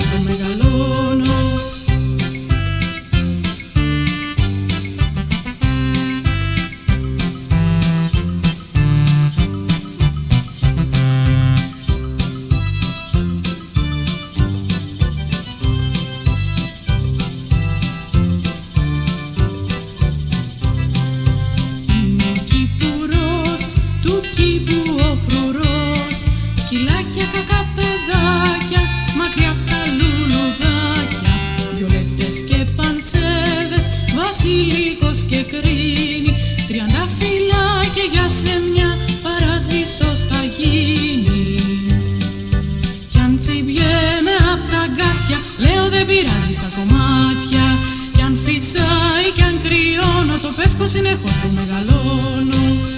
όσο μεγαλώνω. Είμαι κύπουρος του κύπου ο φρουρός. Σκυλάκια κακαπέδα βασιλικός και κρίνη Τριάντα φυλάκια για σε μια παραδείσος θα γίνει. Κι αν τσιμπιέμαι απ' τα γκάθια, λέω δεν πειράζει στα κομμάτια. Κι αν φυσάει κι αν κρυώνω, το πεύκο συνεχώς που μεγαλώνω